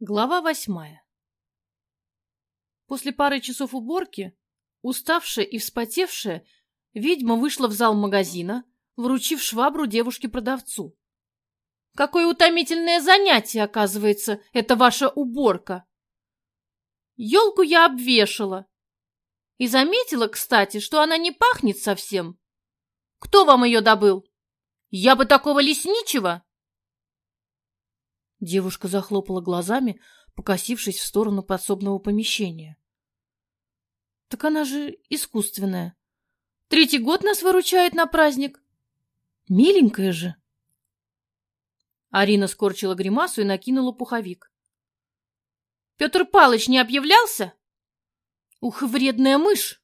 Глава восьмая После пары часов уборки, уставшая и вспотевшая, ведьма вышла в зал магазина, вручив швабру девушке-продавцу. «Какое утомительное занятие, оказывается, это ваша уборка!» Елку я обвешала. И заметила, кстати, что она не пахнет совсем. Кто вам ее добыл? Я бы такого лесничего Девушка захлопала глазами, покосившись в сторону подсобного помещения. Так она же искусственная. Третий год нас выручает на праздник. Миленькая же. Арина скорчила гримасу и накинула пуховик. Петр Палыч не объявлялся? Ух, вредная мышь!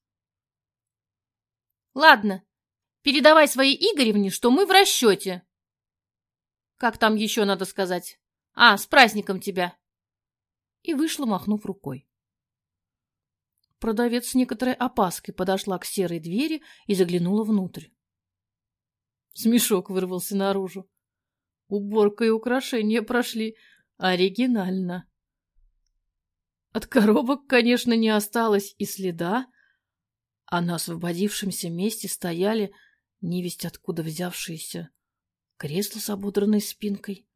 Ладно, передавай своей Игоревне, что мы в расчете. Как там еще надо сказать? А, с праздником тебя!» И вышла, махнув рукой. Продавец с некоторой опаской подошла к серой двери и заглянула внутрь. Смешок вырвался наружу. Уборка и украшения прошли оригинально. От коробок, конечно, не осталось и следа, а на освободившемся месте стояли невесть откуда взявшиеся кресло с ободранной спинкой,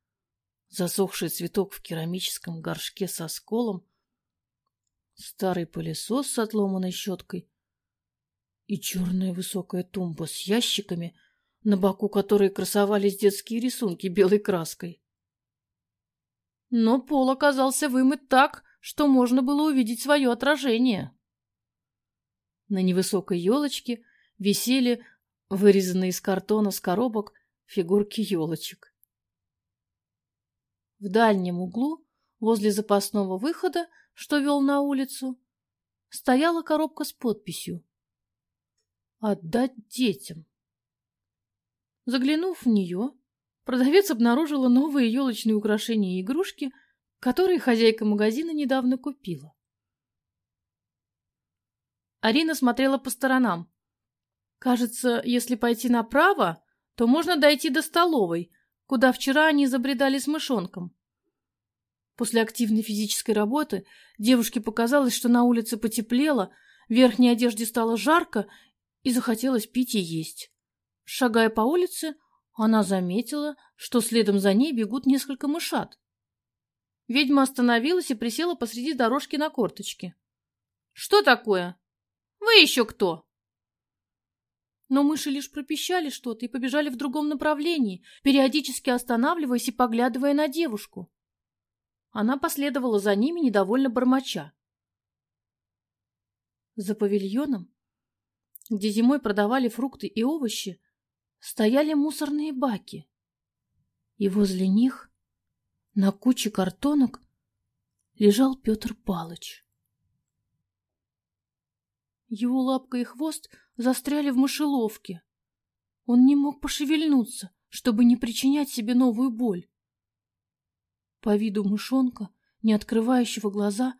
засохший цветок в керамическом горшке со сколом, старый пылесос с отломанной щеткой и черная высокая тумба с ящиками, на боку которой красовались детские рисунки белой краской. Но пол оказался вымыт так, что можно было увидеть свое отражение. На невысокой елочке висели вырезанные из картона с коробок фигурки елочек. В дальнем углу, возле запасного выхода, что вел на улицу, стояла коробка с подписью «Отдать детям». Заглянув в нее, продавец обнаружила новые елочные украшения и игрушки, которые хозяйка магазина недавно купила. Арина смотрела по сторонам. Кажется, если пойти направо, то можно дойти до столовой, куда вчера они забредали с мышонком. После активной физической работы девушке показалось, что на улице потеплело, в верхней одежде стало жарко и захотелось пить и есть. Шагая по улице, она заметила, что следом за ней бегут несколько мышат. Ведьма остановилась и присела посреди дорожки на корточке. «Что такое? Вы еще кто?» Но мыши лишь пропищали что-то и побежали в другом направлении, периодически останавливаясь и поглядывая на девушку. Она последовала за ними, недовольно бормоча. За павильоном, где зимой продавали фрукты и овощи, стояли мусорные баки. И возле них, на куче картонок, лежал Петр Палыч. Его лапка и хвост застряли в мышеловке. Он не мог пошевельнуться, чтобы не причинять себе новую боль. По виду мышонка, не открывающего глаза,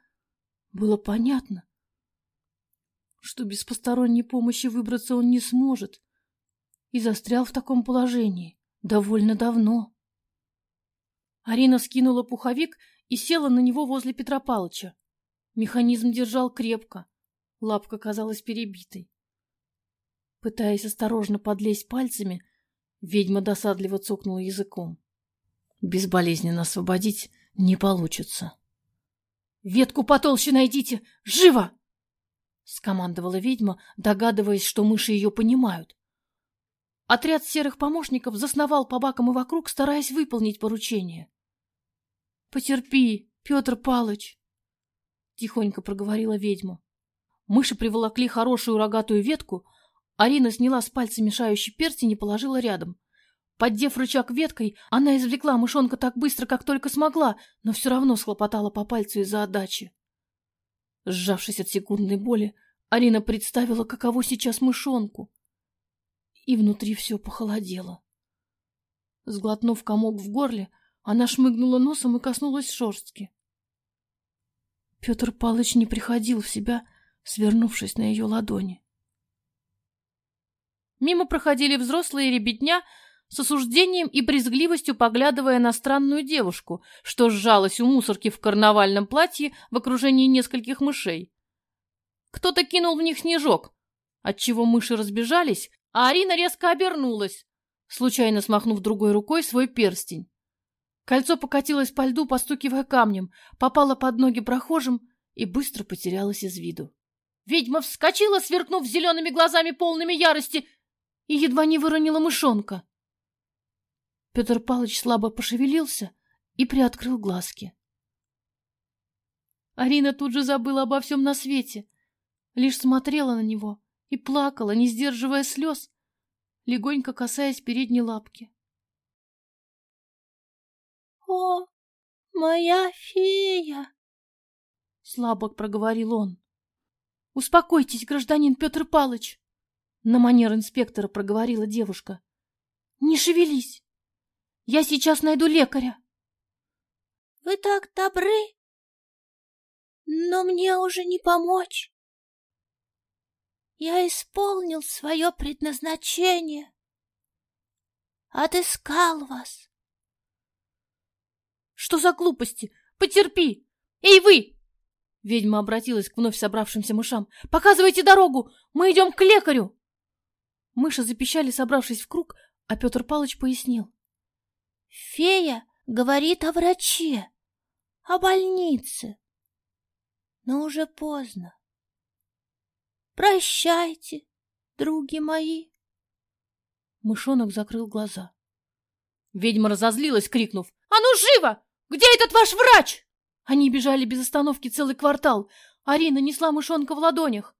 было понятно, что без посторонней помощи выбраться он не сможет, и застрял в таком положении довольно давно. Арина скинула пуховик и села на него возле Петра Палыча. Механизм держал крепко, лапка казалась перебитой. Пытаясь осторожно подлезть пальцами, ведьма досадливо цокнула языком. Безболезненно освободить не получится. «Ветку потолще найдите! Живо!» — скомандовала ведьма, догадываясь, что мыши ее понимают. Отряд серых помощников засновал по бакам и вокруг, стараясь выполнить поручение. «Потерпи, Петр Палыч!» — тихонько проговорила ведьма. Мыши приволокли хорошую рогатую ветку, Арина сняла с пальца мешающий перстень и положила рядом. Поддев рычаг веткой, она извлекла мышонка так быстро, как только смогла, но все равно схлопотала по пальцу из-за отдачи. Сжавшись от секундной боли, Арина представила, каково сейчас мышонку. И внутри все похолодело. Сглотнув комок в горле, она шмыгнула носом и коснулась шерстки. Петр Палыч не приходил в себя, свернувшись на ее ладони. Мимо проходили взрослые ребятня с осуждением и брезгливостью поглядывая на странную девушку, что сжалась у мусорки в карнавальном платье в окружении нескольких мышей. Кто-то кинул в них снежок, отчего мыши разбежались, а Арина резко обернулась, случайно смахнув другой рукой свой перстень. Кольцо покатилось по льду, постукивая камнем, попало под ноги прохожим и быстро потерялось из виду. Ведьма вскочила, сверкнув зелеными глазами полными ярости, и едва не выронила мышонка. Петр Палыч слабо пошевелился и приоткрыл глазки. Арина тут же забыла обо всем на свете, лишь смотрела на него и плакала, не сдерживая слез, легонько касаясь передней лапки. «О, моя фея!» — слабо проговорил он. «Успокойтесь, гражданин Петр Палыч!» На манер инспектора проговорила девушка. «Не шевелись! Я сейчас найду лекаря!» «Вы так добры, но мне уже не помочь. Я исполнил свое предназначение, отыскал вас. Что за глупости? Потерпи! Эй, вы! Ведьма обратилась к вновь собравшимся мышам. «Показывайте дорогу! Мы идем к лекарю!» Мыши запищали, собравшись в круг, а Петр Палыч пояснил. «Фея говорит о враче, о больнице. Но уже поздно. Прощайте, други мои!» Мышонок закрыл глаза. Ведьма разозлилась, крикнув. «А ну, живо! Где этот ваш врач?» Они бежали без остановки целый квартал. Арина несла мышонка в ладонях.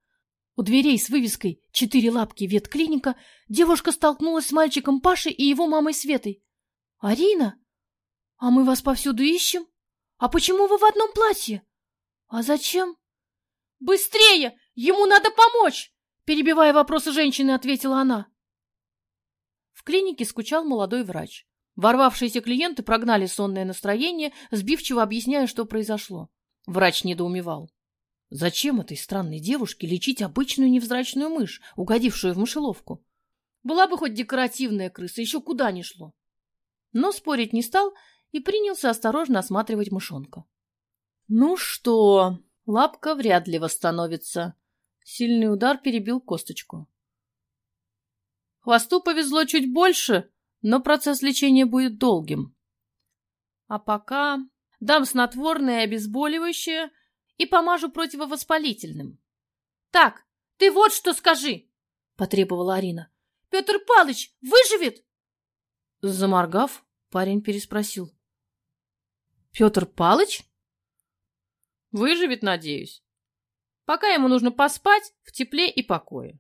У дверей с вывеской «Четыре лапки ветклиника» девушка столкнулась с мальчиком Пашей и его мамой Светой. «Арина? А мы вас повсюду ищем? А почему вы в одном платье? А зачем?» «Быстрее! Ему надо помочь!» Перебивая вопросы женщины, ответила она. В клинике скучал молодой врач. Ворвавшиеся клиенты прогнали сонное настроение, сбивчиво объясняя, что произошло. Врач недоумевал. Зачем этой странной девушке лечить обычную невзрачную мышь, угодившую в мышеловку? Была бы хоть декоративная крыса, еще куда ни шло. Но спорить не стал и принялся осторожно осматривать мышонка. Ну что, лапка вряд ли восстановится. Сильный удар перебил косточку. Хвосту повезло чуть больше, но процесс лечения будет долгим. А пока дам снотворное и обезболивающее и помажу противовоспалительным. — Так, ты вот что скажи! — потребовала Арина. — Петр Палыч выживет? Заморгав, парень переспросил. — Петр Палыч? — Выживет, надеюсь. Пока ему нужно поспать в тепле и покое.